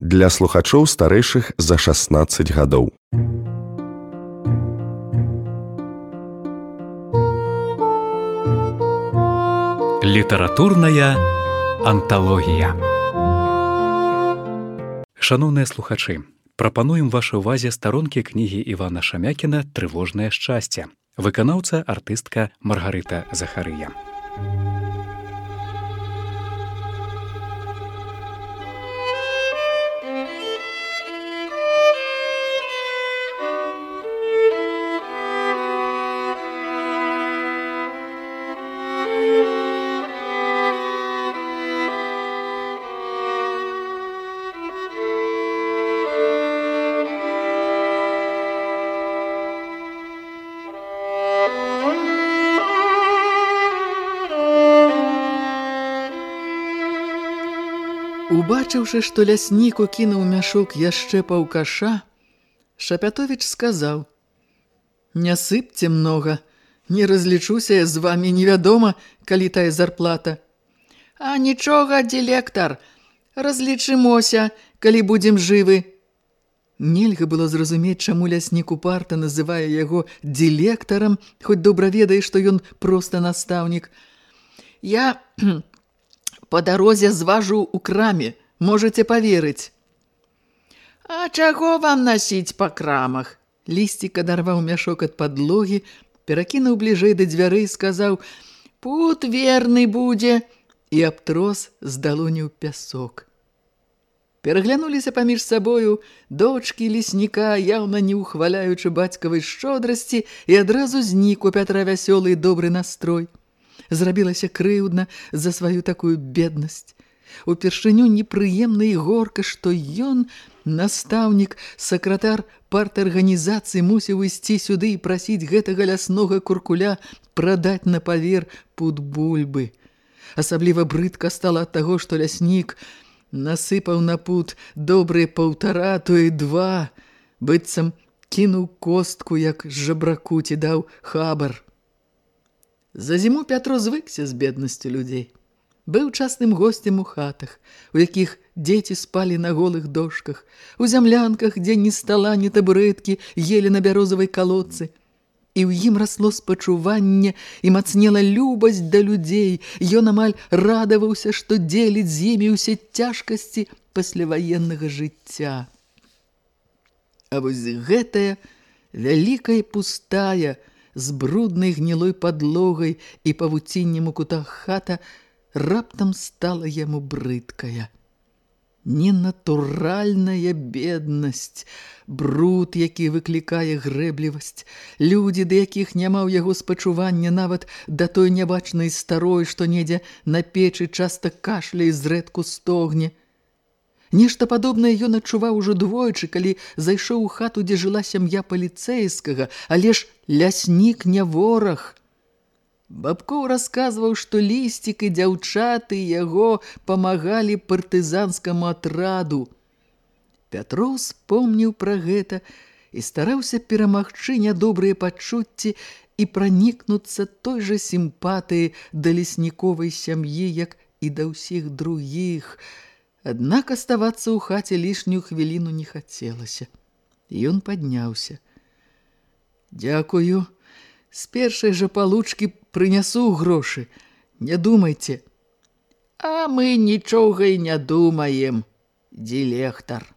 для слухачоў старэйшых за 16 гадоў. Літаратурная анталогія. Шаноўныя слухачы, прапануем вашай увазе старонкі кнігі Івана Шамякіна трывожнае шчасце. Выканаўца артыстка Маргарыта Захарыя. Убачыўшы, што ляснік укінуў мяшок яшчэ паўкаша, Шапятовіч сказаў: « Не сыпце многа, не разлічуся я з вамі невядома, калі тая зарплата. А нічога, дилектар, разлічымося, калі будзем жывы. Нельга было зразумець, чаму ляснік упарта называе яго дилектарам, хоць добра ведае, што ён проста настаўнік. Я Па дарозе зважу ў краме, можаце паверыць. А чаго вам насіць па крамах? Лісцік адарваў мяшок ад падлогі, перакінуў бліжэй да дзвярэй і сказаў: « Пут верны будзе, і абтрос з далоні ў пясок. Пераглянуліся паміж сабою дочкі лесніка, яўна не ухваляючы бацькавай шчодрасці, і адразу знік у Пятра вясёлы і добры настрой зрабілася крыўдна за сваю такую беднасць. Упершыню непрыемна і горка, што ён, настаўнік, сакратар парт-арганізацыі мусіў ісці сюды і прасіць гэтага ляснога куркуля прадаць на павер пуд бульбы. Асабліва брыдка стала ад таго, што ляснік насыпаў на пуд добрыя паўтара, то і два, быццам кінуў костку, як жабраку ці даў хабар. За зіму Пятро звыкся з беднасцю людзей. Быў частным госцем у хатах, у якіх дзеці спалі на голых дошках, у зямлянках, дзе ні стала, ні табурэткі ели на бярозавай калодцы. І ў ім расло спачуванне і мацнела любасць да людзей. Ён амаль радаваўся, што дзеліць з імі ўсе цяжкасці пасляваеннага жыцця. А вось гэтая вялікая пустая, з бруднай гнілой падлогай і павуціннем у кутах хата раптам стала яму брыдкая. Ненатуральная беднасць, бруд, які выклікае грэблівасць, людзі, да якіх няма ў яго спачування нават да той нябачнай старой, што недзе на печы часта кашля і зрэдку стогне – Нешта падобнае ён адчуваў ужо двойчы, калі зайшоў у хату, дзе жыла сям'я паліцэйскага, але ж ляснік не вораг. Бабкоў расказваў, што лісцік і дзяўчаты яго памагалі партызанскаму атраду. Пятроў спомніў пра гэта і стараўся перамагчы нядобрыя пачуцці і пранікнуцца той жа сімпатыі да лесніковай сям'і, як і да ўсіх другіх – Аднак аставацца ў хаце лішнюю хвіліну не хацелася. Ён падняўся. Дзякую. З першай жа палучкі прынясу грошы. Не думайце. А мы нічога і не думаем, дилектор.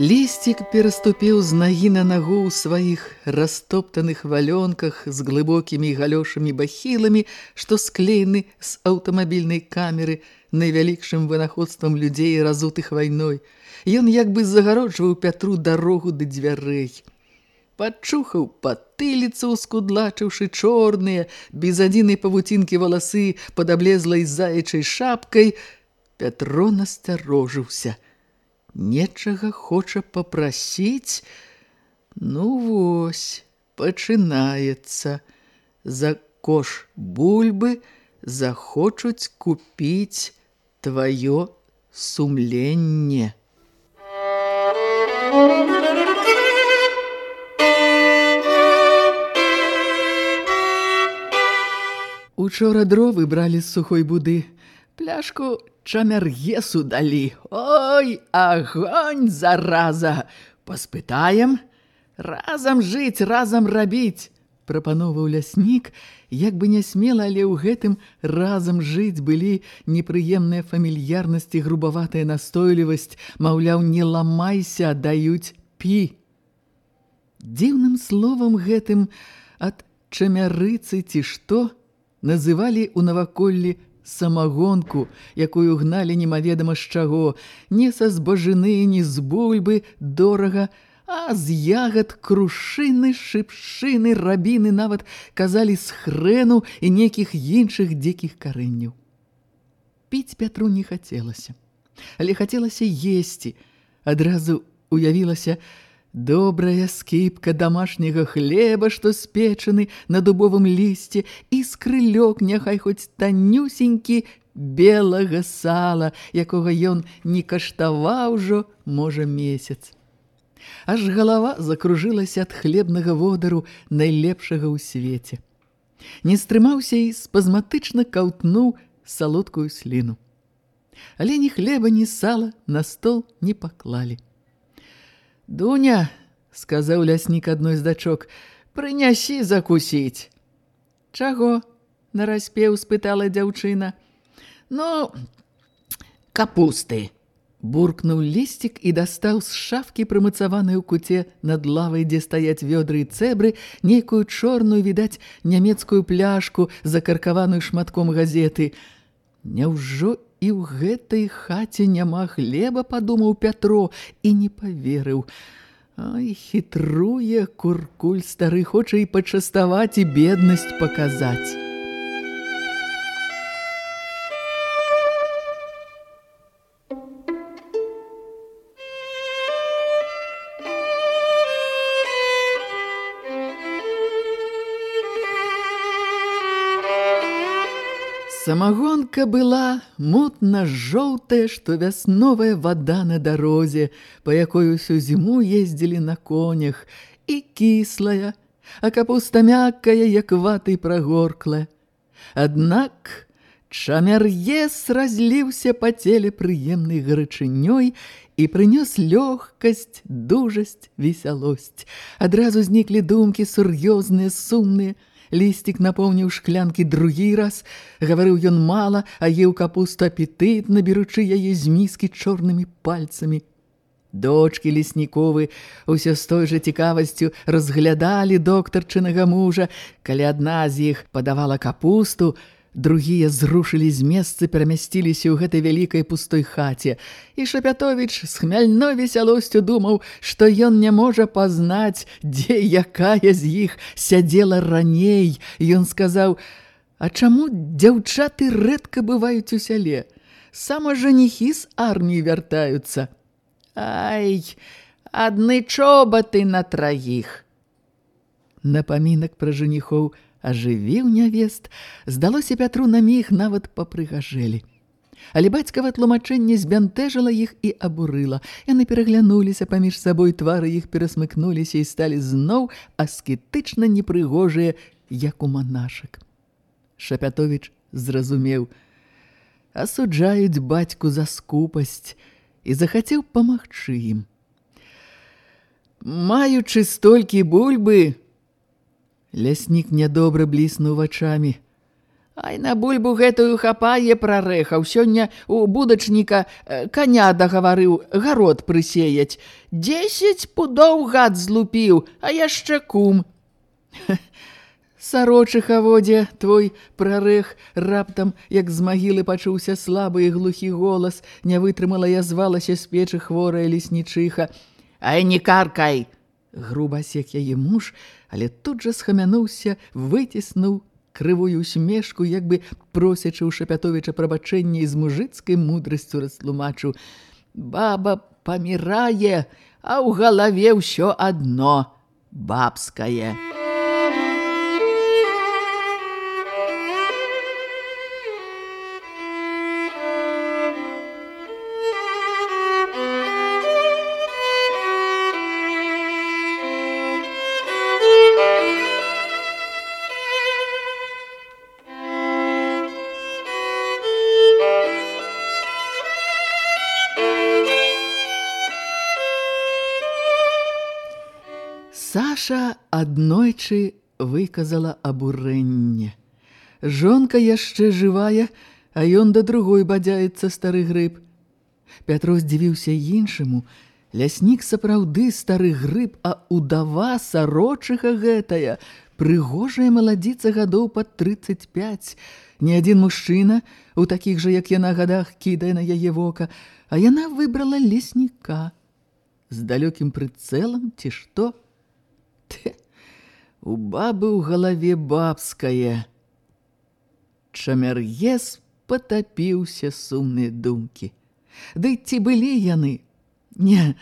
Лісцік пераступіў з нагі на нагу ў сваіх растоптаных валёнках з глыбокімі галёшамі бахіламі, што склеены з аўтамабільнай камеры, найвялікшым вынаходствам людзей, разутых вайной. Ён як бы загароджваў Пятру дарогу да дзвярэй. Пачухаў патыліцу, скудлачыўшы чорныя, без адзінай павуцінкі валасы пад аблезлай заячай шапкай, Пятро насцярожыўся. Нечага хоча папрасіць? Ну вось, пачынаецца. За кош бульбы захочуць купіць тваё сумленне. Учора дровы бралі з сухой буды. Пляшку чамергесу далі. Ой, агонь, зараза! Паспытаем? Разам жыць, разам рабіць! Прапановаў ляснік, як бы не смела, але ў гэтым разам жыць былі непрыемныя фамільярнасці, грубаватая настойлівасць, маўляў, не ламайся, даюць пі. Дзіўным словам гэтым ад чамярыцы ці што называлі ў наваколлі самагонку, якую гналі немаведама з чаго, не са збажыны, ні з бульбы, дорага, а з ягад, крушыны, шыпшыны, рабіны нават казалі з хрэну і нейкіх іншых дзікіх карэнняў. Піць Пятру не хацелася, але хацелася есці. Адразу уявілася, Добрая скіпка домашняга хлеба, што спечаны на дубовым лісце, і скрылёк, няхай хоць танюсенькі белага сала, якога ён не каштаваў ужо, можа, месяц. Аж галава закружылася ад хлебнага водару найлепшага ў свеце. Не стрымаўся і спазматычна каўтнуў салодкую сліну. Але ні хлеба, ні сала на стол не паклалі. Дуня, сказаў ляснік адной з дачок, прынясі закусіць. Чаго? нараспеў спытала дзяўчына. Ну, капусты. Буркнуў лісцік і дастаў з шафкі прымацаванай у куце над лавай, дзе стаяць вёдры і цэбры, нейкую чорную, відаць, нямецкую пляшку, закаркаваную шматком газеты. Няўжо і ў гэтай хаце няма хлеба, падумаў Пятро і не паверыў. Ай, хітруе куркуль стары, хоча і пачаставаць і беднасць паказаць. Самагонка была мутна-жоўтая, што вясновая вада на дарозе, па якой усю зіму ездзілі на конях, і кіслая, а капуста мяккая, як ваты прагоркла. Аднак чамяр'ес разліўся па целе прыемнай гарачынёй і прынёс лёгкасць, дужасць, весялосць. Адразу зніклі думкі сур'ёзныя, сумныя, Лістик напомніў шклянкі другі раз. Гаварыў ён мала, а еў капусту апетытна, беручы яе з міскі чорнымі пальцамі. Дочкі лесніковы ўсё з той жа цікавасцю разглядалі доктарчынага мужа. Калі адна з іх падавала капусту, Другія зрушылі з месца, перамясціліся ў гэтай вялікай пустой хаце. І Шапятовіч з хмяльной весялосцю думаў, што ён не можа пазнаць, дзе якая з іх сядзела раней. Ён сказаў: « А чаму дзяўчаты рэдка бываюць у сяле? Сама жаніхі з арміі вяртаюцца. Ай, адны чобаты на траіх. Напамінак пра жаніхоў – ажывіў нявест, здалося Пятру на міг нават папрыгажэлі. Але бацькава тлумачэнне збянтэжыла іх і абурыла. Яны пераглянуліся паміж сабой, твары іх перасмыкнуліся і сталі зноў аскетычна непрыгожыя, як у манашак. Шапятовіч зразумеў, асуджаюць бацьку за скупасць і захацеў памагчы ім. Маючы столькі бульбы, Ляснік нядобра бліснуў вачамі. Ай на бульбу гэтую хапае прарэхаў. Сёння у будачніка э, каня дагаварыў гарод прысеяць. Дзесяць пудоў гад злупіў, а яшчэ кум. Сарочыхаводзе, твой прарэх, раптам, як з магілы пачуўся слабы і глухі голас, не вытрымала я звалася з печы хворая леснічыха. Ай, не каркай! Груба сек яе муж, але тут жа схамянуўся, выціснуў крывую усмешку, як бы просячы ў Шапятовіча прабачэння з мужыцкай мудрасцю растлумачыў. Баба памірае, а ў галаве ўсё адно бабскае. Саша аднойчы выказала абурэнне. Жонка яшчэ жывая, а ён да другой бадзяецца стары грыб. Пятро здзівіўся іншаму. Ляснік сапраўды стары грыб, а удава сарочыха гэтая, прыгожая маладзіца гадоў пад 35. Ні адзін мужчына у такіх жа, як яна гадах, кідае на яе вока, а яна выбрала лесніка. З далёкім прыцэлам ці што? Тэ, у бабы ў галаве бабская. Чамяр'ез патапіўся сумныя думкі. Ды ці былі яны? Не,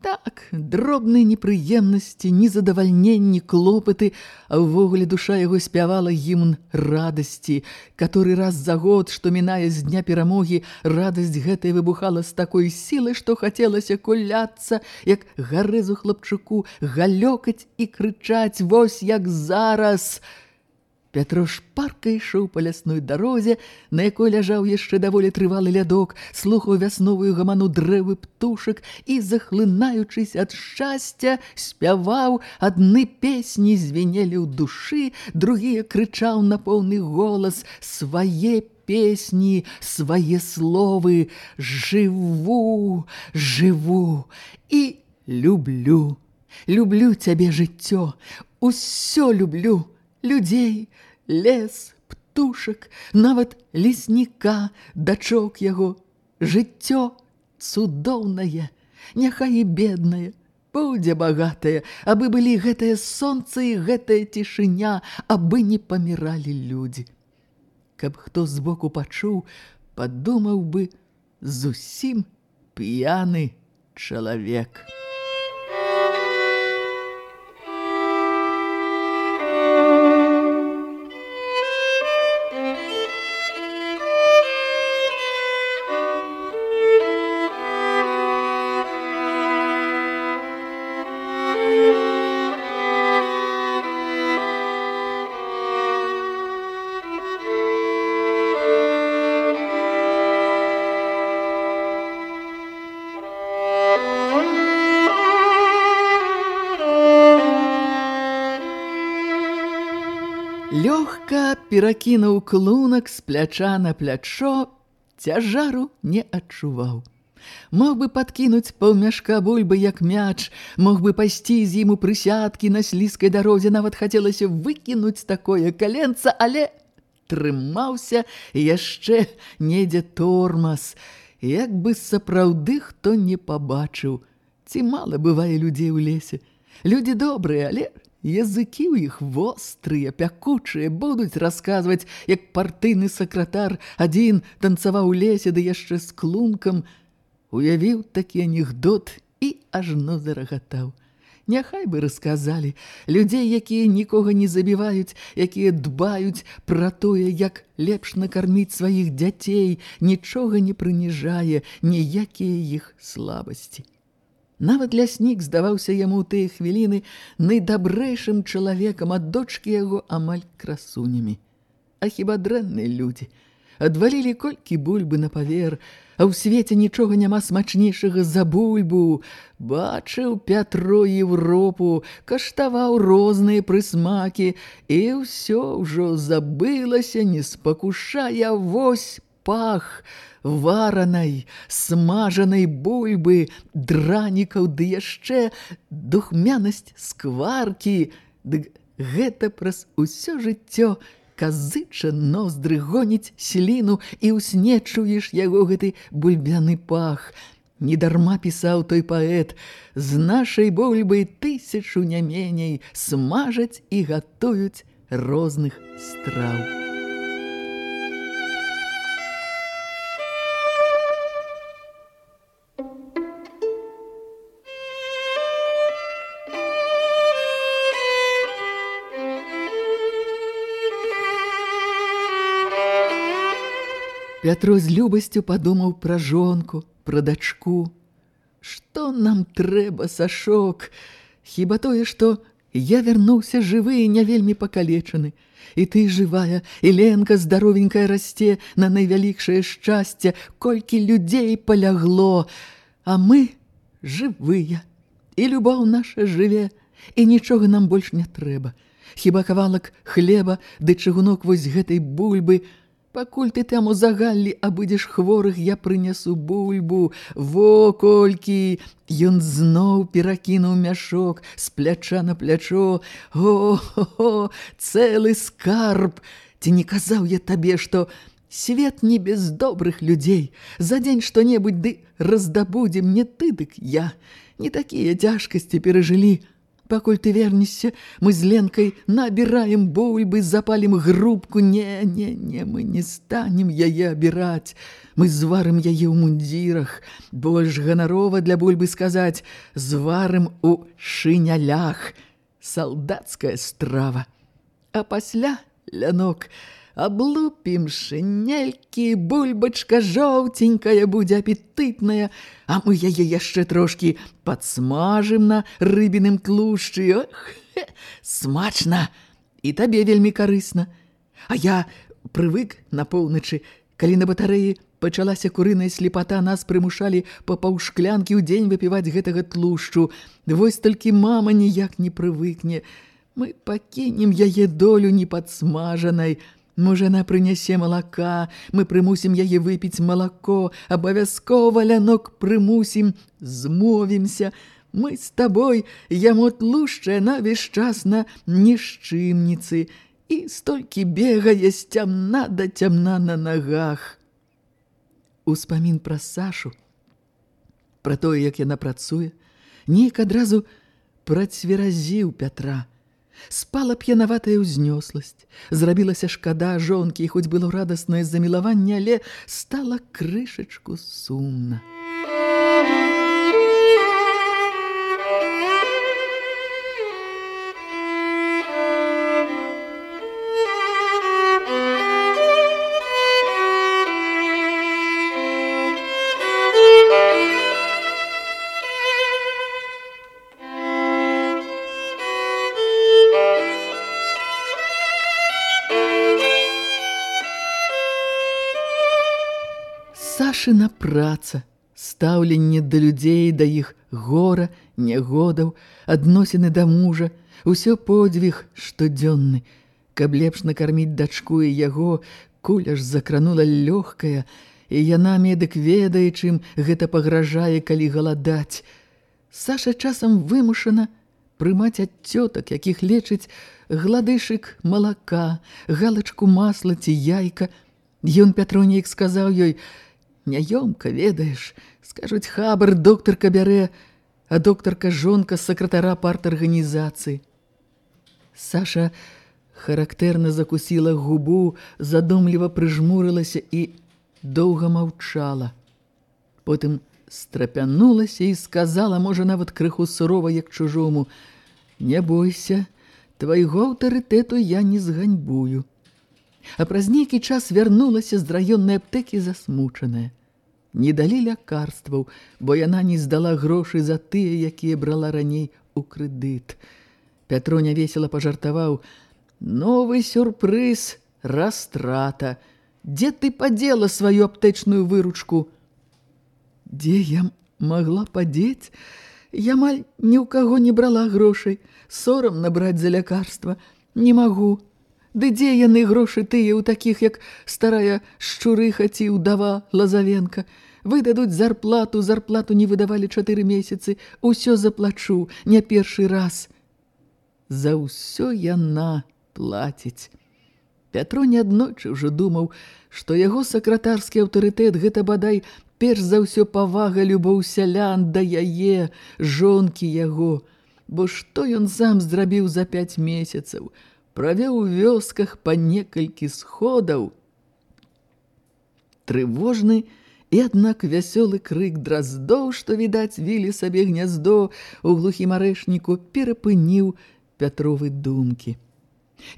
так, дробныя непрыемнасці, незадавальненні, клопаты, а ўвогуле душа яго спявала гімн радасці, который раз за год, што мінае з дня перамогі, радасць гэтая выбухала з такой сілай, што хацелася куляцца, як гарэзу хлапчуку, галёкаць і крычаць, вось як зараз – Пятро шпарка ішоў па лясной дарозе, на якой ляжаў яшчэ даволі трывалы лядок, слухаў вясновую гаману дрэвы птушак і, захлынаючыся ад шчасця, спяваў, адны песні звенелі ў душы, другія крычаў на поўны голас свае песні, свае словы «Жыву, жыву і люблю, люблю цябе жыццё, усё люблю» людзей, лес, птушак, нават лесніка, дачок яго, жыццё цудоўнае, няхай і беднае, будзе багатае, абы былі гэтае сонца і гэтая цішыня, абы не паміралі людзі. Каб хто збоку пачуў, падумаў бы зусім п'яны чалавек. Перакінуў клунак з пляча на плячо, цяжару не адчуваў. Мог бы падкінуць паўмяшка бульбы як мяч, мог бы пайсці з ім у прысядкі на слізкай дарозе, нават хацелася выкінуць такое каленца, але трымаўся яшчэ недзе тормаз, як бы сапраўды хто не пабачыў. Ці мала бывае людзей у лесе. Людзі добрыя, але Языкі ў іх вострыя, пякучыя, будуць расказваць, як партыйны сакратар адзін танцаваў у лесе, ды яшчэ з клункам, уявіў такі анекдот і ажно зарагатаў. Няхай бы расказалі людзей, якія нікога не забіваюць, якія дбаюць пра тое, як лепш накарміць сваіх дзяцей, нічога не прыніжае ніякія іх слабасці. Нават ляснік здаваўся яму ў тыя хвіліны найдабрэйшым чалавекам ад дочкі яго амаль красунямі. А хіба дрэнныя людзі адвалілі колькі бульбы на павер, а ў свеце нічога няма смачнейшага за бульбу. Бачыў Пятро Европу, каштаваў розныя прысмакі, і ўсё ўжо забылася, не спакушая вось пах варанай, смажанай бульбы, дранікаў, ды яшчэ духмянасць скваркі, ды Гэта праз усё жыццё казыча ноздры гоніць сліну і ўснечуеш яго гэты бульбяны пах. Недарма пісаў той паэт, з нашай бульбы тысячу не меней смажаць і гатуюць розных страў. Пятро з любасцю падумаў пра жонку, пра дачку. Што нам трэба, Сашок? Хіба тое, што я вярнуўся жывы і не вельмі пакалечаны. І ты жывая, і Ленка здаровенькая расце на найвялікшае шчасце, колькі людзей палягло, а мы жывыя. І любоў наша жыве, і нічога нам больш не трэба. Хіба кавалак хлеба ды чыгунок вось гэтай бульбы – Пакуль ты там у загаллі абыдзеш хворых, я прынясу бульбу. Во колькі! Ён зноў перакінуў мяшок з пляча на плячо. О-хо-хо! Цэлы скарб! Ці не казаў я табе, што свет не без добрых людзей. За дзень што-небудзь ды раздабудзем не ты, дык я. Не такія цяжкасці перажылі. Пакуль ты вернешся, мы з Ленкай набіраем бульбы, запалім грубку. Не, не, не, мы не станем яе абіраць. Мы зварым яе ў мундзірах. Больш ганарова для бульбы сказаць, зварым у шынялях. Салдацкая страва. А пасля, лянок, Аблупім шинелькі, бульбачка жоўценькая будзе апетытная, а мы яе яшчэ трошкі падсмажым на рыбіным тлушчы. Ох, смачна! І табе вельмі карысна. А я прывык на поўначы, калі на батарэі пачалася курыная слепата, нас прымушалі па паўшклянкі ў дзень выпіваць гэтага тлушчу. Вось толькі мама ніяк не прывыкне. Мы пакінем яе долю непадсмажанай, Можа, яна прынясе малака, мы прымусім яе выпіць малако, абавязкова лянок прымусім, змовімся. Мы з табой яму тлушчая на весь час на нішчымніцы і столькі бегае з цямна да цямна на нагах. Успамін пра Сашу, пра тое, як яна працуе, нейк адразу працверазіў Пятра – Спала п'янаватая ўзнёсласць. Зрабілася шкада жонкі, хоць было радаснае замілаванне, але стала крышачку сумна. Сашына праца, стаўленне да людзей, да іх гора, нягодаў, адносіны да мужа, усё подвіг штодзённы. Каб лепш накарміць дачку і яго, куля ж закранула лёгкая, і яна медык ведае, чым гэта пагражае, калі галадаць. Саша часам вымушана прымаць ад цётак, якіх лечыць гладышык малака, галачку масла ці яйка. Ён Пятронейк сказаў ёй, Няёмка, ведаеш, скажуць хабар доктарка бярэ, а доктарка жонка сакратара парт-арганізацыі. Саша характэрна закусіла губу, задумліва прыжмурылася і доўга маўчала. Потым страпянулася і сказала, можа, нават крыху сурова, як чужому, «Не бойся, твайго аўтарытэту я не зганьбую». А праз нейкі час вярнулася з раённай аптэкі засмучаная. Не далі лякарстваў, бо яна не здала грошы за тыя, якія брала раней у крэдыт. Пятро нявесела пажартаваў: «Новы сюрпрыз, растрата. Дзе ты падзела сваю аптэчную выручку? Дзе я магла падзець? Я маль ні ў каго не брала грошай, сорам набраць за лякарства. Не магу. Ды дзе яны грошы тыя ў такіх, як старая шчурыха ці ўдава Лазавенка? Выдадуць зарплату, зарплату не выдавалі чатыры месяцы, усё заплачу, не першы раз. за ўсё яна плаціць. Пятро неаднойчы ўжо думаў, што яго сакратарскі аўтарытэт гэта бадай перш за ўсё павага любоў сялян да яе, жонкі яго, бо што ён сам зрабіў за пяць месяцаў, правеў у вёсках па некалькі сходаў. Трывожны і аднак вясёлы крык драздоў, што відаць вілі сабе гняздо у глухім арэшніку, перапыніў Пятровы думкі.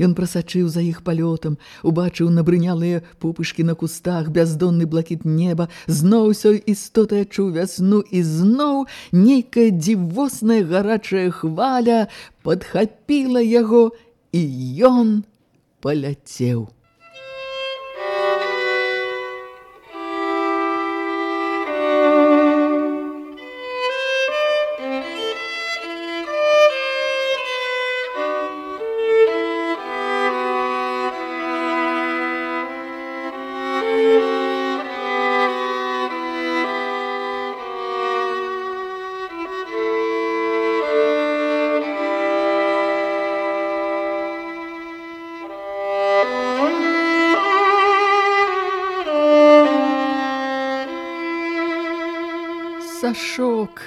Ён прасачыў за іх палётам, убачыў набрынялыя пупышкі на кустах, бяздонны блакіт неба, зноў усё істота чуў вясну і зноў нейкая дзівосная гарачая хваля падхапіла яго, і ён паляцеў. Сашок,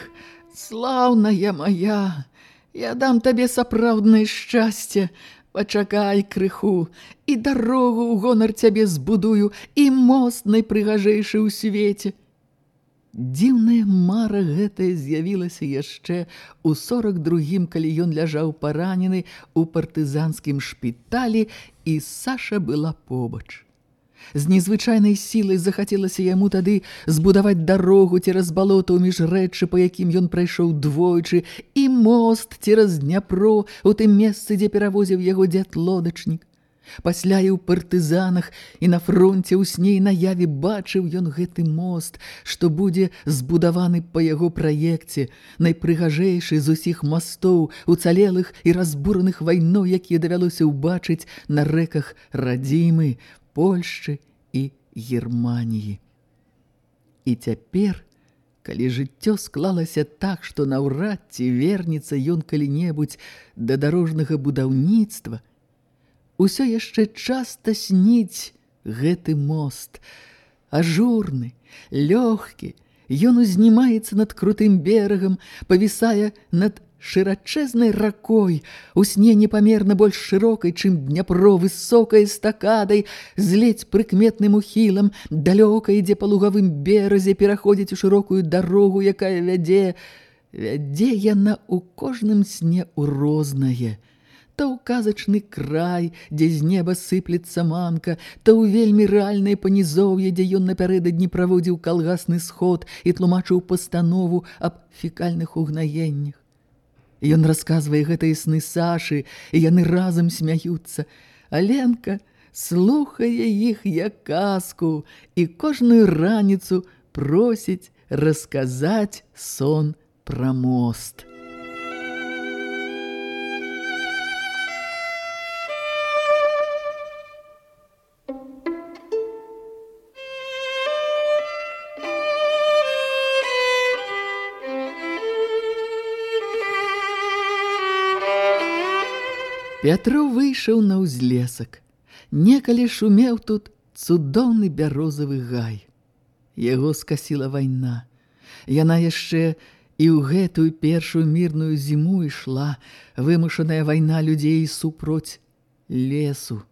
слаўная моя, я дам табе сапраўднае шчасце, пачакай крыху, і дарогу ў гонар цябе збудую, і мост найпрыгажэйшы ў свеце. Дзіўная мара гэтая з'явілася яшчэ ў сорак другім, калі ён ляжаў паранены ў партызанскім шпіталі, і Саша была побач. З незвычайнай сілай захацелася яму тады збудаваць дарогу цераз балота ў міжрэчы, па якім ён прайшоў двойчы, і мост цераз Дняпро у тым месцы, дзе перавозіў яго дзед лодачнік. Пасля і ў партызанах і на фронте ў сне і наяве бачыў ён гэты мост, што будзе збудаваны па яго праекце, найпрыгажэйшы з усіх мастоў, уцалелых і разбураных вайноў, якія давялося ўбачыць на рэках радзімы, Польшчы і Германіі. І цяпер, калі жыццё склалася так, што наўрад ці вернецца ён калі-небудзь да дарожнага будаўніцтва, усё яшчэ часта сніць гэты мост, ажурны, лёгкі, Ён узнімаецца над крутым берагам, павісае над шырачэзнай ракой, у сне непамерна больш шырокай, чым Дняпро высокай стакадай, з ледзь прыкметным ухілам, далёка ідзе па лугавым беразе, пераходзіць у шырокую дарогу, якая вядзе, вядзе яна ў кожным сне ў рознае. То ў казачны край, дзе з неба сыплецца манка, то ў вельмі рэальнае панізоўе, дзе ён напярэдадні праводзіў калгасны сход і тлумачыў пастанову аб фекальных угнаеннях. Ён расказвае гэтыя сны Сашы, і яны разам смяюцца. Аленка слухае іх як казку і кожную раніцу просіць расказаць сон пра мост. Пятро выйшаў на ўзлесак. Некалі шумеў тут цудоўны бярозавы гай. Яго скасіла вайна. Яна яшчэ і ў гэтую першую мірную зіму ішла, вымушаная вайна людзей супроць лесу.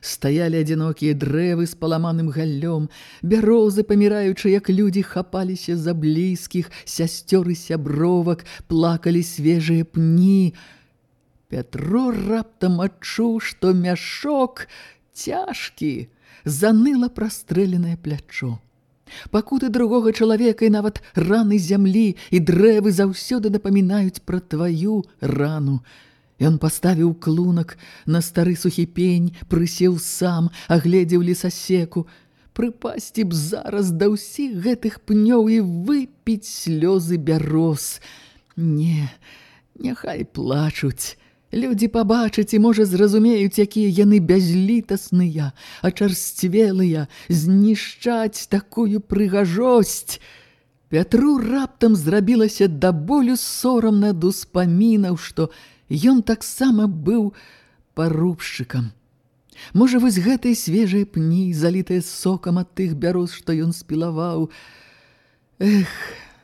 Стаялі адзінокія дрэвы з паламаным галлём, бярозы, паміраючы, як людзі хапаліся за блізкіх, сясцёр і сябровак, плакалі свежыя пні, Пятро раптам адчуў, што мяшок цяжкі, заныла прастрэленае плячо. Пакуты другога чалавека і нават раны зямлі і дрэвы заўсёды напамінаюць пра тваю рану. Ён паставіў клунак на стары сухі пень, прысеў сам, агледзеў лесасеку. Прыпасці б зараз да ўсіх гэтых пнёў і выпіць слёзы бяроз. Не, няхай плачуць. Людзі пабачаць і, можа, зразумеюць, якія яны бязлітасныя, ачарсцвелыя, знішчаць такую прыгажосць. Пятру раптам зрабілася да болю сорам над успамінаў, што Ён таксама быў парубшчыкам. Можа, вось гэтай свежай пні, залітыя сокам ад тых бяроз, што ён спілаваў. Эх,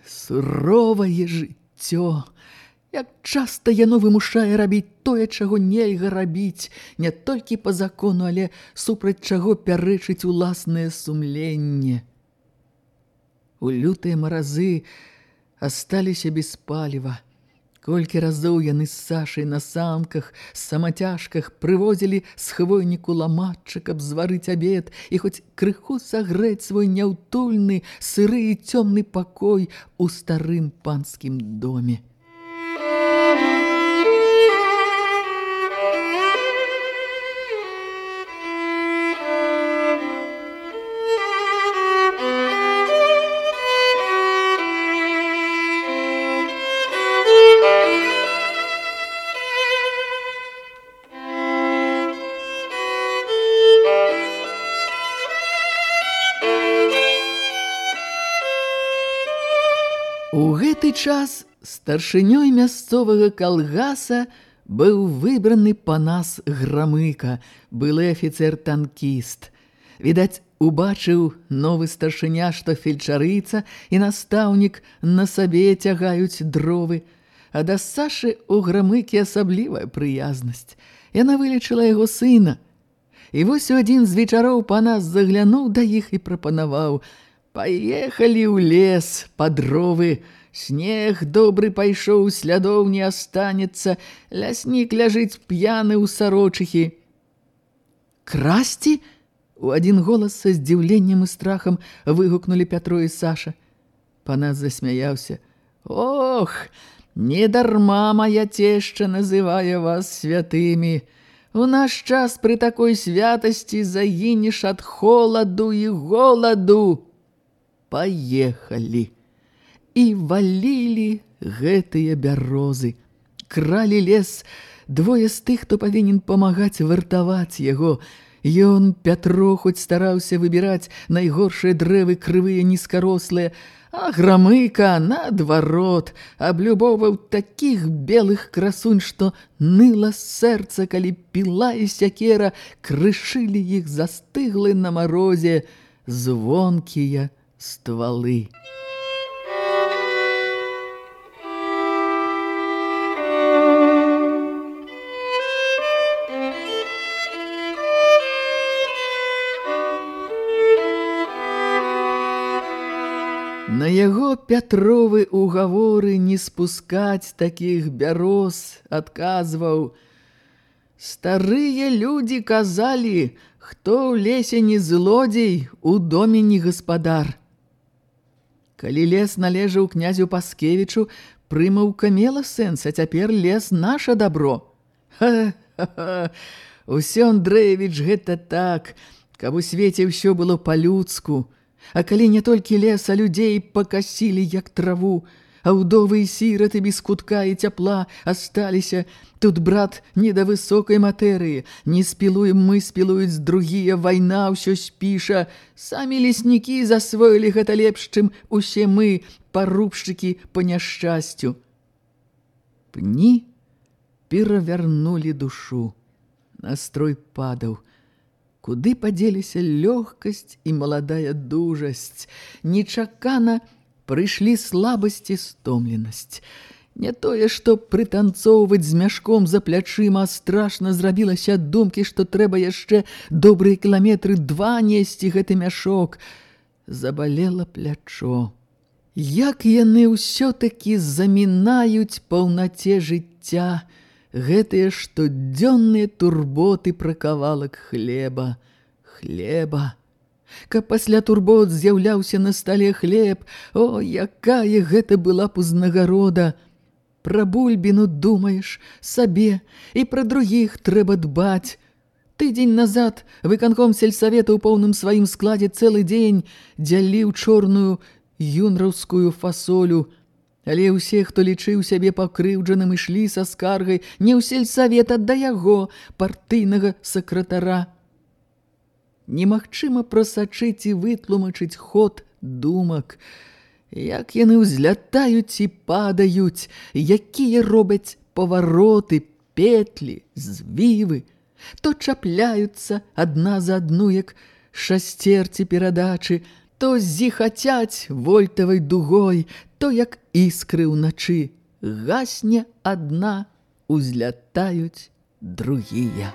суровае жыццё! Як часта яно вымушае рабіць тое, чаго нельга рабіць, не толькі па закону, але супраць чаго пярэчыць уласнае сумленне. У лютыя маразы асталіся без паліва – Колькі разоў яны з Сашай на самках, з самацяжках прывозілі з хвойніку ламатчык, каб зварыць абед і хоць крыху сагрэць свой няўтульны, сыры і цёмны пакой у старым панскім доме. Час старшынёй мясцовага калгаса быў выбраны панас грамыка, былы афіцер-танкіст. Відаць, убачыў новы старшыня, што фельчарыца і настаўнік на сабе цягаюць дровы. А да Сашы у грамыкі асаблівая прыязнасць. Яна вылечыла яго сына. І вось у адзін з вечароў панас заглянуў да іх і прапанаваў: « Паехалі ў лес па дровы, Снег добры пайшоў, слядоў не астанецца, ляснік ляжыць п'яны ў сарочыхі. Красці? У адзін голас са здзіўленнем і страхам выгукнулі Пятро і Саша. Панас засмяяўся. Ох, не дарма моя цешча называе вас святымі. У наш час пры такой святасці загінеш ад холаду і голаду. Паехалі і валілі гэтыя бярозы. Кралі лес двое з тых, хто павінен памагаць вартаваць яго. Ён, Пятро, хоць стараўся выбіраць найгоршыя дрэвы крывыя нізкарослыя, а грамыка, наадварот, аблюбоўваў такіх белых красунь, што ныла сэрца, калі піла і сякера, крышылі іх застыглы на марозе звонкія ствалы. Яго Пятровы угаворы не спускаць такіх бяроз адказваў: Старыя людзі казалі, хто ў лесе не злодзей, у доме не гаспадар. Калі лес належаў князю Паскевічу, прымаўка мела сэнс, а цяпер лес наша дабро. Ха-ха-ха! Усё Андрэевіч гэта так, каб у свеце ўсё было па-людску. А калі не толькі лес, а людзей пакасілі, як траву, а ўдовы і сіраты без кутка і цяпла асталіся, тут, брат, не да высокай матэрыі, не спілуем мы, спілуюць другія, вайна ўсё спіша, самі леснікі засвоілі гэта лепш, чым усе мы, парубшчыкі па няшчасцю. Пні перавярнулі душу, настрой падаў, Куды падзеліся лёгкасць і маладая дужасць? Нечакана прыйшлі слабасць і стомленасць. Не тое, што прытанцоўваць з мяшком за плячыма, страшна зрабілася ад думкі, што трэба яшчэ добрыя кіламетры два несці гэты мяшок. Забалела плячо. Як яны ўсё-такі замінаюць паўнаце жыцця, гэтыя штодзённыя турботы пра кавалак хлеба, хлеба. Каб пасля турбот з'яўляўся на стале хлеб, о, якая гэта была б узнагарода! Пра бульбіну думаеш сабе, і пра другіх трэба дбаць. Тыдзень назад выканком сельсавета ў поўным сваім складзе цэлы дзень дзяліў чорную юнраўскую фасолю – Але ўсе, хто лічыў сябе пакрыўджаным, ішлі са скаргай не ў сельсавет да яго партыйнага сакратара. Немагчыма прасачыць і вытлумачыць ход думак, як яны ўзлятаюць і падаюць, якія робяць павароты, петлі, звівы, то чапляюцца адна за адну, як шасцерці перадачы, то зіхацяць вольтавай дугой, то як іскры ўначы, гасне адна, узлятаюць другія.